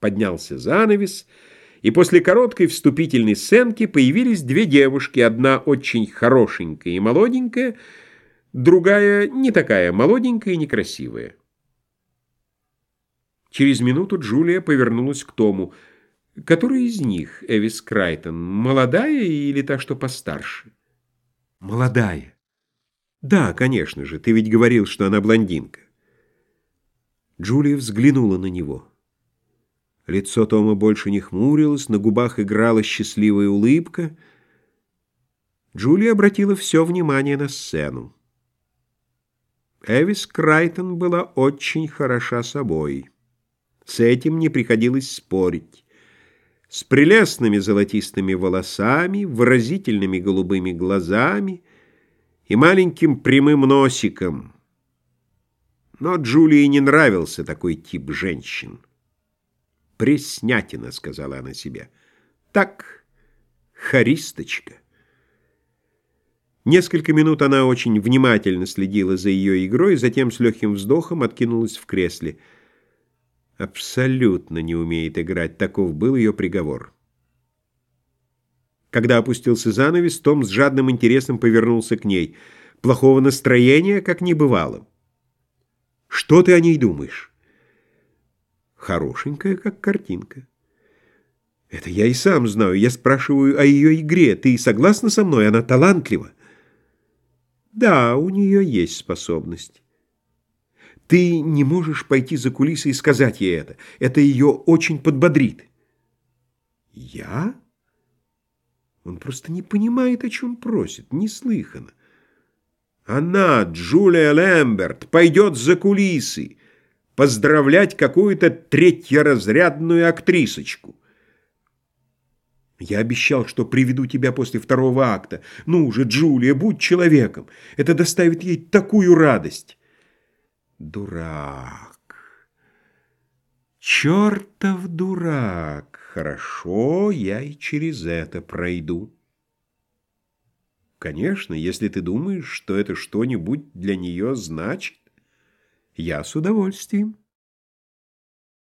Поднялся занавес, и после короткой вступительной сценки появились две девушки, одна очень хорошенькая и молоденькая, другая не такая молоденькая и некрасивая. Через минуту Джулия повернулась к Тому. «Который из них, Эвис Крайтон, молодая или та, что постарше?» «Молодая». «Да, конечно же, ты ведь говорил, что она блондинка». Джулия взглянула на него. Лицо Тома больше не хмурилось, на губах играла счастливая улыбка. Джулия обратила все внимание на сцену. Эвис Крайтон была очень хороша собой. С этим не приходилось спорить. С прелестными золотистыми волосами, выразительными голубыми глазами и маленьким прямым носиком. Но Джулии не нравился такой тип женщин. «Преснятина», — сказала она себе. «Так, харисточка». Несколько минут она очень внимательно следила за ее игрой, затем с легким вздохом откинулась в кресле. Абсолютно не умеет играть, таков был ее приговор. Когда опустился занавес, Том с жадным интересом повернулся к ней. Плохого настроения, как не бывало. «Что ты о ней думаешь?» Хорошенькая, как картинка. Это я и сам знаю. Я спрашиваю о ее игре. Ты согласна со мной? Она талантлива. Да, у нее есть способность. Ты не можешь пойти за кулисы и сказать ей это. Это ее очень подбодрит. Я? Он просто не понимает, о чем просит. Неслыханно. Она, Джулия Лэмберт, пойдет за кулисы поздравлять какую-то третьеразрядную актрисочку. Я обещал, что приведу тебя после второго акта. Ну же, Джулия, будь человеком. Это доставит ей такую радость. Дурак. Чертов дурак. Хорошо, я и через это пройду. Конечно, если ты думаешь, что это что-нибудь для нее значит. Я с удовольствием.